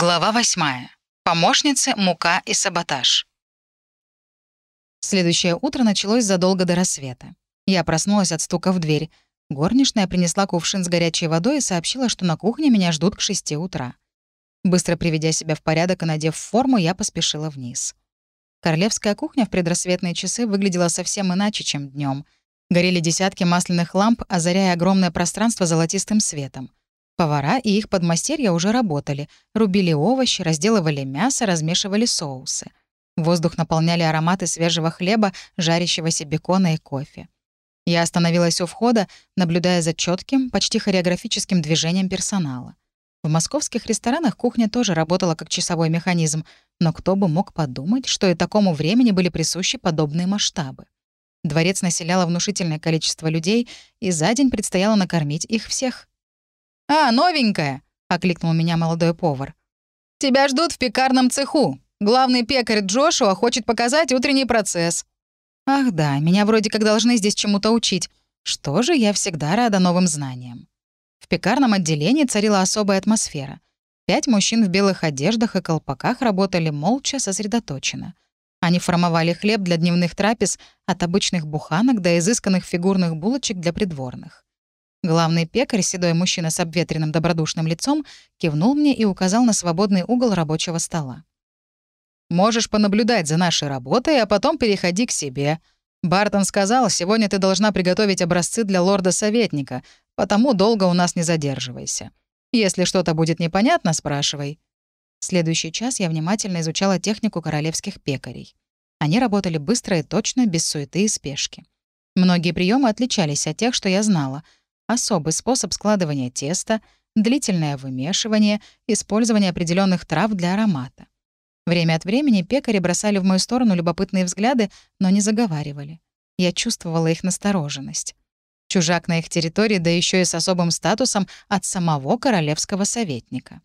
Глава 8. Помощницы, мука и саботаж. Следующее утро началось задолго до рассвета. Я проснулась от стука в дверь. Горничная принесла кувшин с горячей водой и сообщила, что на кухне меня ждут к 6 утра. Быстро приведя себя в порядок и надев форму, я поспешила вниз. Королевская кухня в предрассветные часы выглядела совсем иначе, чем днем. Горели десятки масляных ламп, озаряя огромное пространство золотистым светом. Повара и их подмастерья уже работали, рубили овощи, разделывали мясо, размешивали соусы. Воздух наполняли ароматы свежего хлеба, жарящегося бекона и кофе. Я остановилась у входа, наблюдая за четким, почти хореографическим движением персонала. В московских ресторанах кухня тоже работала как часовой механизм, но кто бы мог подумать, что и такому времени были присущи подобные масштабы. Дворец населяло внушительное количество людей, и за день предстояло накормить их всех. «А, новенькая!» — окликнул меня молодой повар. «Тебя ждут в пекарном цеху. Главный пекарь Джошуа хочет показать утренний процесс». «Ах да, меня вроде как должны здесь чему-то учить. Что же, я всегда рада новым знаниям». В пекарном отделении царила особая атмосфера. Пять мужчин в белых одеждах и колпаках работали молча, сосредоточенно. Они формовали хлеб для дневных трапез от обычных буханок до изысканных фигурных булочек для придворных. Главный пекарь, седой мужчина с обветренным добродушным лицом, кивнул мне и указал на свободный угол рабочего стола. «Можешь понаблюдать за нашей работой, а потом переходи к себе. Бартон сказал, сегодня ты должна приготовить образцы для лорда-советника, потому долго у нас не задерживайся. Если что-то будет непонятно, спрашивай». следующий час я внимательно изучала технику королевских пекарей. Они работали быстро и точно, без суеты и спешки. Многие приемы отличались от тех, что я знала — особый способ складывания теста, длительное вымешивание, использование определенных трав для аромата. Время от времени пекари бросали в мою сторону любопытные взгляды, но не заговаривали. Я чувствовала их настороженность. Чужак на их территории, да еще и с особым статусом от самого королевского советника.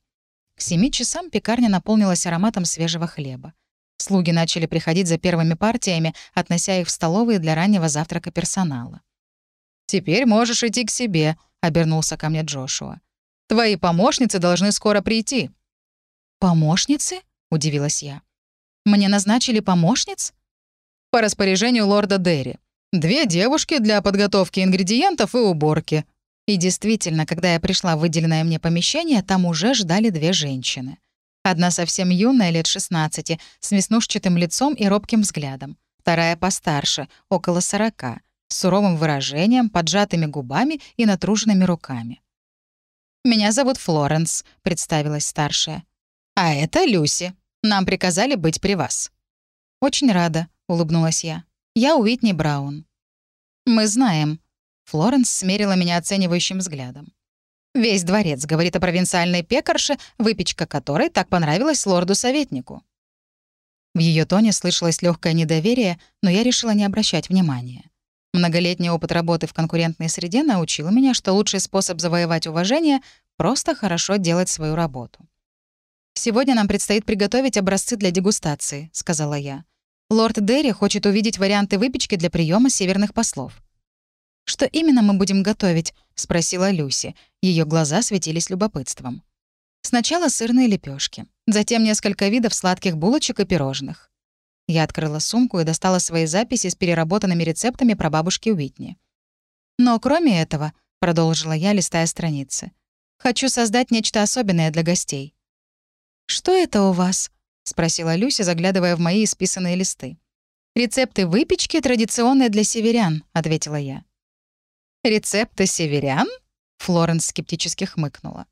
К семи часам пекарня наполнилась ароматом свежего хлеба. Слуги начали приходить за первыми партиями, относя их в столовые для раннего завтрака персонала. «Теперь можешь идти к себе», — обернулся ко мне Джошуа. «Твои помощницы должны скоро прийти». «Помощницы?» — удивилась я. «Мне назначили помощниц?» «По распоряжению лорда Дерри. Две девушки для подготовки ингредиентов и уборки». И действительно, когда я пришла в выделенное мне помещение, там уже ждали две женщины. Одна совсем юная, лет 16, с веснушчатым лицом и робким взглядом. Вторая постарше, около 40, с суровым выражением, поджатыми губами и натруженными руками. «Меня зовут Флоренс», — представилась старшая. «А это Люси. Нам приказали быть при вас». «Очень рада», — улыбнулась я. «Я Уитни Браун». «Мы знаем». Флоренс смерила меня оценивающим взглядом. «Весь дворец говорит о провинциальной пекарше, выпечка которой так понравилась лорду-советнику». В ее тоне слышалось легкое недоверие, но я решила не обращать внимания. Многолетний опыт работы в конкурентной среде научил меня, что лучший способ завоевать уважение — просто хорошо делать свою работу. «Сегодня нам предстоит приготовить образцы для дегустации», — сказала я. «Лорд Дерри хочет увидеть варианты выпечки для приема северных послов». «Что именно мы будем готовить?» — спросила Люси. Ее глаза светились любопытством. «Сначала сырные лепешки, затем несколько видов сладких булочек и пирожных. Я открыла сумку и достала свои записи с переработанными рецептами про бабушки Уитни. «Но кроме этого», — продолжила я, листая страницы, «хочу создать нечто особенное для гостей». «Что это у вас?» — спросила Люся, заглядывая в мои исписанные листы. «Рецепты выпечки, традиционные для северян», — ответила я. «Рецепты северян?» — Флоренс скептически хмыкнула.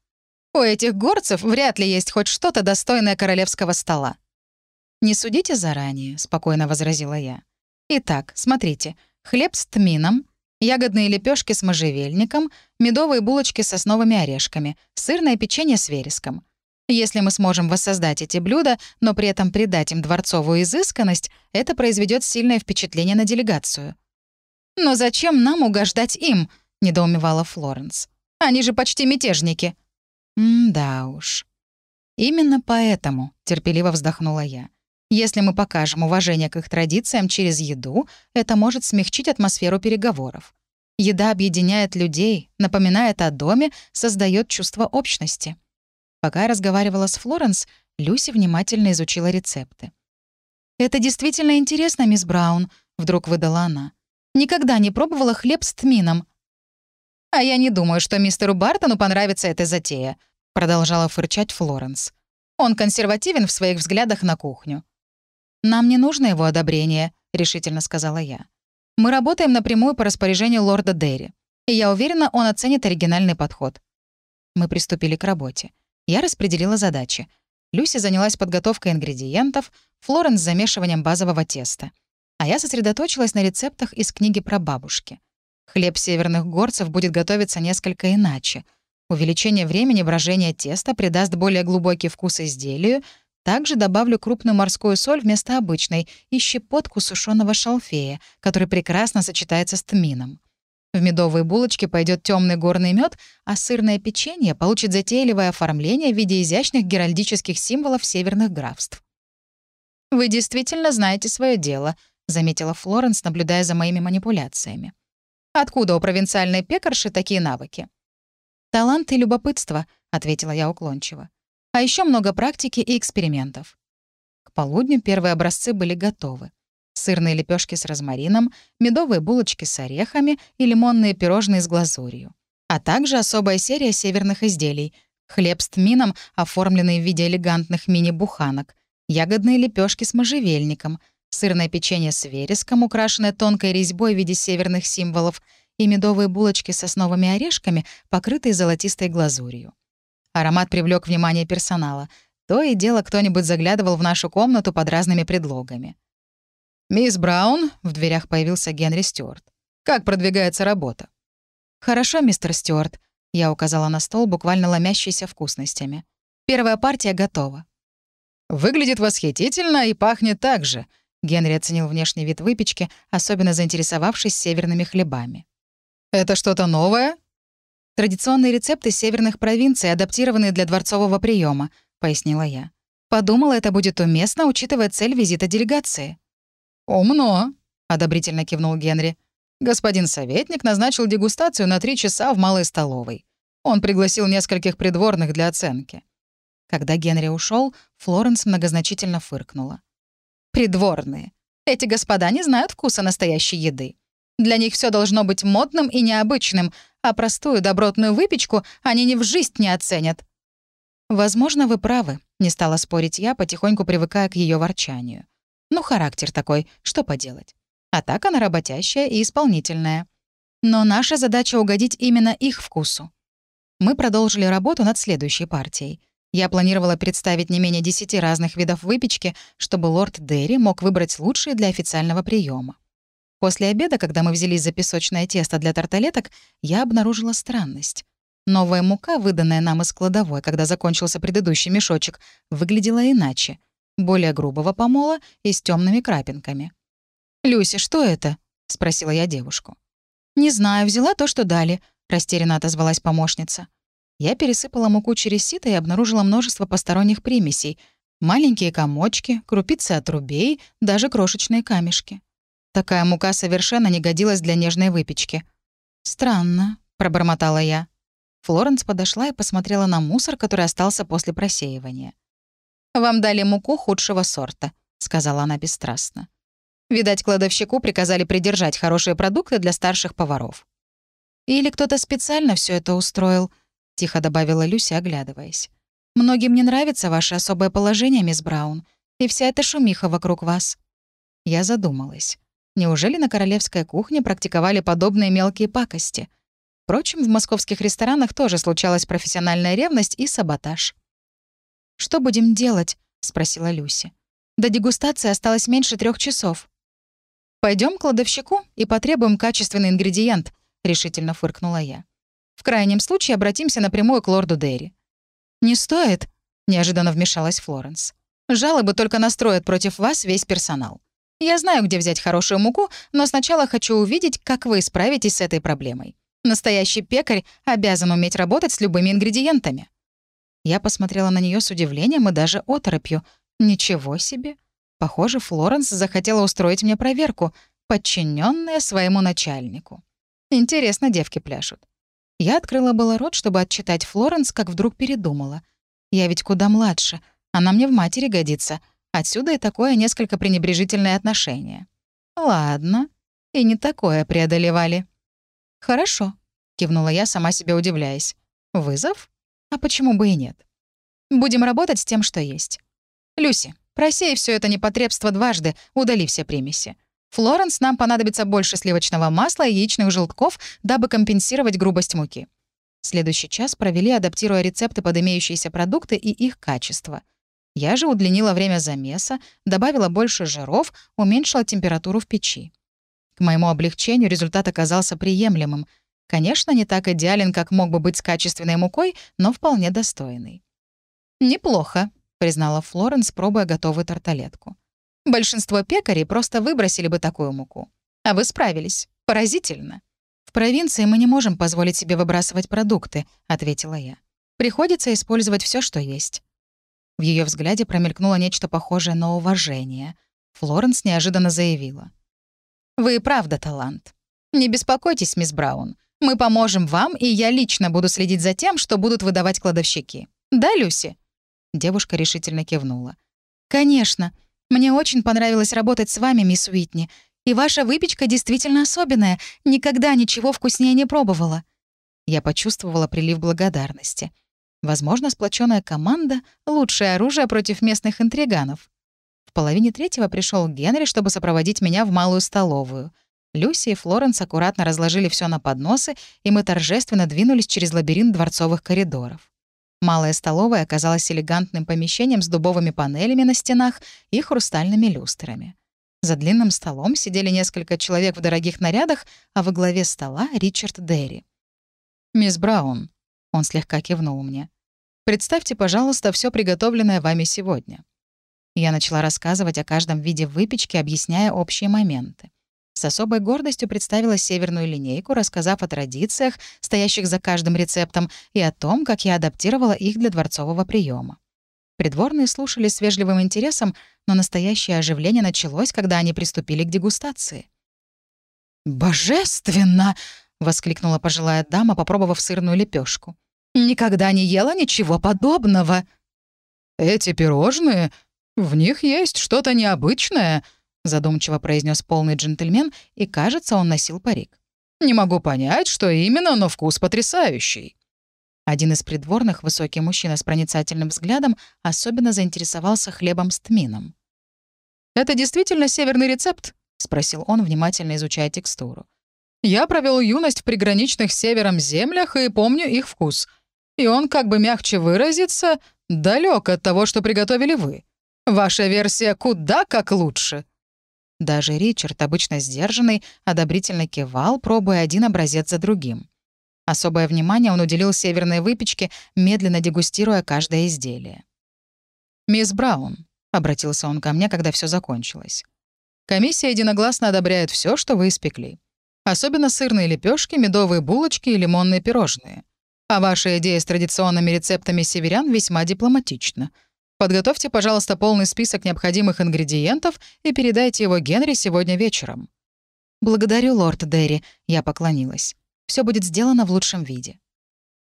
«У этих горцев вряд ли есть хоть что-то достойное королевского стола. «Не судите заранее», — спокойно возразила я. «Итак, смотрите. Хлеб с тмином, ягодные лепешки с можжевельником, медовые булочки с сосновыми орешками, сырное печенье с вереском. Если мы сможем воссоздать эти блюда, но при этом придать им дворцовую изысканность, это произведет сильное впечатление на делегацию». «Но зачем нам угождать им?» — недоумевала Флоренс. «Они же почти мятежники». «М-да уж». «Именно поэтому», — терпеливо вздохнула я, — если мы покажем уважение к их традициям через еду, это может смягчить атмосферу переговоров. Еда объединяет людей, напоминает о доме, создает чувство общности. Пока я разговаривала с Флоренс, Люси внимательно изучила рецепты. «Это действительно интересно, мисс Браун», — вдруг выдала она. «Никогда не пробовала хлеб с тмином». «А я не думаю, что мистеру Бартону понравится эта затея», — продолжала фырчать Флоренс. «Он консервативен в своих взглядах на кухню». «Нам не нужно его одобрение», — решительно сказала я. «Мы работаем напрямую по распоряжению лорда Дерри, и я уверена, он оценит оригинальный подход». Мы приступили к работе. Я распределила задачи. Люси занялась подготовкой ингредиентов, Флоренс — замешиванием базового теста. А я сосредоточилась на рецептах из книги про бабушки. Хлеб северных горцев будет готовиться несколько иначе. Увеличение времени брожения теста придаст более глубокий вкус изделию, также добавлю крупную морскую соль вместо обычной и щепотку сушеного шалфея, который прекрасно сочетается с тмином. В медовые булочки пойдет темный горный мед, а сырное печенье получит затейливое оформление в виде изящных геральдических символов северных графств. «Вы действительно знаете свое дело», — заметила Флоренс, наблюдая за моими манипуляциями. «Откуда у провинциальной пекарши такие навыки?» «Талант и любопытство», — ответила я уклончиво. «А еще много практики и экспериментов». К полудню первые образцы были готовы сырные лепешки с розмарином, медовые булочки с орехами и лимонные пирожные с глазурью. А также особая серия северных изделий — хлеб с тмином, оформленный в виде элегантных мини-буханок, ягодные лепешки с можжевельником, сырное печенье с вереском, украшенное тонкой резьбой в виде северных символов, и медовые булочки с сосновыми орешками, покрытые золотистой глазурью. Аромат привлек внимание персонала. То и дело кто-нибудь заглядывал в нашу комнату под разными предлогами. «Мисс Браун», — в дверях появился Генри Стюарт. «Как продвигается работа?» «Хорошо, мистер Стюарт», — я указала на стол, буквально ломящийся вкусностями. «Первая партия готова». «Выглядит восхитительно и пахнет так же», — Генри оценил внешний вид выпечки, особенно заинтересовавшись северными хлебами. «Это что-то новое?» «Традиционные рецепты северных провинций, адаптированные для дворцового приема, пояснила я. «Подумала, это будет уместно, учитывая цель визита делегации». «Умно», — одобрительно кивнул Генри. «Господин советник назначил дегустацию на три часа в малой столовой. Он пригласил нескольких придворных для оценки». Когда Генри ушел, Флоренс многозначительно фыркнула. «Придворные. Эти господа не знают вкуса настоящей еды. Для них все должно быть модным и необычным, а простую добротную выпечку они ни в жизнь не оценят». «Возможно, вы правы», — не стала спорить я, потихоньку привыкая к ее ворчанию. Ну, характер такой, что поделать. А так она работящая и исполнительная. Но наша задача угодить именно их вкусу. Мы продолжили работу над следующей партией. Я планировала представить не менее десяти разных видов выпечки, чтобы лорд Дерри мог выбрать лучшие для официального приема. После обеда, когда мы взялись за песочное тесто для тарталеток, я обнаружила странность. Новая мука, выданная нам из кладовой, когда закончился предыдущий мешочек, выглядела иначе — более грубого помола и с темными крапинками. «Люся, что это?» — спросила я девушку. «Не знаю, взяла то, что дали», — растерянно отозвалась помощница. Я пересыпала муку через сито и обнаружила множество посторонних примесей. Маленькие комочки, крупицы отрубей, даже крошечные камешки. Такая мука совершенно не годилась для нежной выпечки. «Странно», — пробормотала я. Флоренс подошла и посмотрела на мусор, который остался после просеивания. «Вам дали муку худшего сорта», — сказала она бесстрастно. Видать, кладовщику приказали придержать хорошие продукты для старших поваров. «Или кто-то специально все это устроил», — тихо добавила Люся, оглядываясь. «Многим не нравится ваше особое положение, мисс Браун, и вся эта шумиха вокруг вас». Я задумалась. Неужели на королевской кухне практиковали подобные мелкие пакости? Впрочем, в московских ресторанах тоже случалась профессиональная ревность и саботаж. «Что будем делать?» — спросила Люси. «До дегустации осталось меньше трех часов». Пойдем к кладовщику и потребуем качественный ингредиент», — решительно фыркнула я. «В крайнем случае обратимся напрямую к лорду Дерри». «Не стоит», — неожиданно вмешалась Флоренс. «Жалобы только настроят против вас весь персонал. Я знаю, где взять хорошую муку, но сначала хочу увидеть, как вы справитесь с этой проблемой. Настоящий пекарь обязан уметь работать с любыми ингредиентами». Я посмотрела на нее с удивлением и даже оторопью. Ничего себе. Похоже, Флоренс захотела устроить мне проверку, подчиненная своему начальнику. Интересно, девки пляшут. Я открыла было рот, чтобы отчитать Флоренс, как вдруг передумала. Я ведь куда младше. Она мне в матери годится. Отсюда и такое несколько пренебрежительное отношение. Ладно. И не такое преодолевали. Хорошо, кивнула я, сама себе удивляясь. Вызов? А почему бы и нет? Будем работать с тем, что есть. Люси, просей все это непотребство дважды, удали все примеси. Флоренс, нам понадобится больше сливочного масла и яичных желтков, дабы компенсировать грубость муки. Следующий час провели, адаптируя рецепты под имеющиеся продукты и их качество. Я же удлинила время замеса, добавила больше жиров, уменьшила температуру в печи. К моему облегчению результат оказался приемлемым. Конечно, не так идеален, как мог бы быть с качественной мукой, но вполне достойный. «Неплохо», — признала Флоренс, пробуя готовую тарталетку. «Большинство пекарей просто выбросили бы такую муку. А вы справились. Поразительно». «В провинции мы не можем позволить себе выбрасывать продукты», — ответила я. «Приходится использовать все, что есть». В ее взгляде промелькнуло нечто похожее на уважение. Флоренс неожиданно заявила. «Вы и правда талант. Не беспокойтесь, мисс Браун. Мы поможем вам, и я лично буду следить за тем, что будут выдавать кладовщики. Да, Люси?» Девушка решительно кивнула. «Конечно. Мне очень понравилось работать с вами, мисс Уитни. И ваша выпечка действительно особенная. Никогда ничего вкуснее не пробовала». Я почувствовала прилив благодарности. Возможно, сплоченная команда — лучшее оружие против местных интриганов. В половине третьего пришел Генри, чтобы сопроводить меня в малую столовую. Люси и Флоренс аккуратно разложили все на подносы, и мы торжественно двинулись через лабиринт дворцовых коридоров. Малая столовая оказалась элегантным помещением с дубовыми панелями на стенах и хрустальными люстрами. За длинным столом сидели несколько человек в дорогих нарядах, а во главе стола — Ричард Дерри. «Мисс Браун», — он слегка кивнул мне, — «представьте, пожалуйста, все приготовленное вами сегодня». Я начала рассказывать о каждом виде выпечки, объясняя общие моменты. С особой гордостью представила северную линейку, рассказав о традициях, стоящих за каждым рецептом, и о том, как я адаптировала их для дворцового приема. Придворные слушали с вежливым интересом, но настоящее оживление началось, когда они приступили к дегустации. «Божественно!» — воскликнула пожилая дама, попробовав сырную лепешку. «Никогда не ела ничего подобного!» «Эти пирожные? В них есть что-то необычное», — задумчиво произнес полный джентльмен, и, кажется, он носил парик. «Не могу понять, что именно, но вкус потрясающий». Один из придворных, высокий мужчина с проницательным взглядом, особенно заинтересовался хлебом с тмином. «Это действительно северный рецепт?» — спросил он, внимательно изучая текстуру. «Я провел юность в приграничных севером землях и помню их вкус. И он, как бы мягче выразиться, далек от того, что приготовили вы. Ваша версия куда как лучше». Даже Ричард, обычно сдержанный, одобрительно кивал, пробуя один образец за другим. Особое внимание он уделил северной выпечке, медленно дегустируя каждое изделие. «Мисс Браун», — обратился он ко мне, когда все закончилось. «Комиссия единогласно одобряет все, что вы испекли. Особенно сырные лепешки, медовые булочки и лимонные пирожные. А ваша идея с традиционными рецептами северян весьма дипломатична. Подготовьте, пожалуйста, полный список необходимых ингредиентов и передайте его Генри сегодня вечером». «Благодарю, лорд Дерри», — я поклонилась. Все будет сделано в лучшем виде».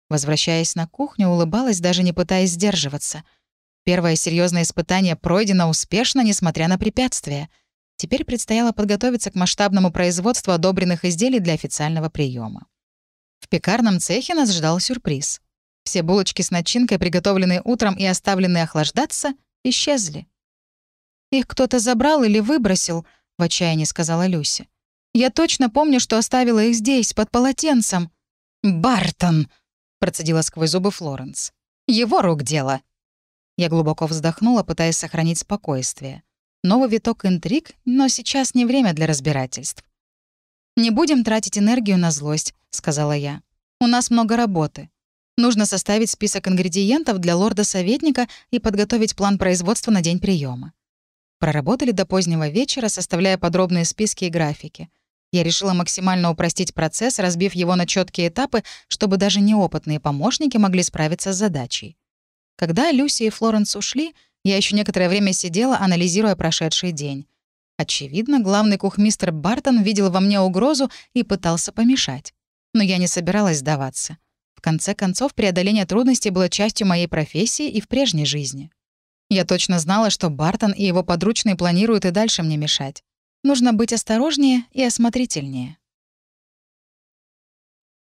Возвращаясь на кухню, улыбалась, даже не пытаясь сдерживаться. Первое серьезное испытание пройдено успешно, несмотря на препятствия. Теперь предстояло подготовиться к масштабному производству одобренных изделий для официального приема. Пекарном цехе нас ждал сюрприз. Все булочки с начинкой, приготовленные утром и оставленные охлаждаться, исчезли. «Их кто-то забрал или выбросил», — в отчаянии сказала Люся. «Я точно помню, что оставила их здесь, под полотенцем». «Бартон!» — процедила сквозь зубы Флоренс. «Его рук дело». Я глубоко вздохнула, пытаясь сохранить спокойствие. Новый виток интриг, но сейчас не время для разбирательств. «Не будем тратить энергию на злость», — сказала я. «У нас много работы. Нужно составить список ингредиентов для лорда-советника и подготовить план производства на день приема. Проработали до позднего вечера, составляя подробные списки и графики. Я решила максимально упростить процесс, разбив его на четкие этапы, чтобы даже неопытные помощники могли справиться с задачей. Когда Люси и Флоренс ушли, я еще некоторое время сидела, анализируя прошедший день. Очевидно, главный кухмистр Бартон видел во мне угрозу и пытался помешать. Но я не собиралась сдаваться. В конце концов, преодоление трудностей было частью моей профессии и в прежней жизни. Я точно знала, что Бартон и его подручные планируют и дальше мне мешать. Нужно быть осторожнее и осмотрительнее.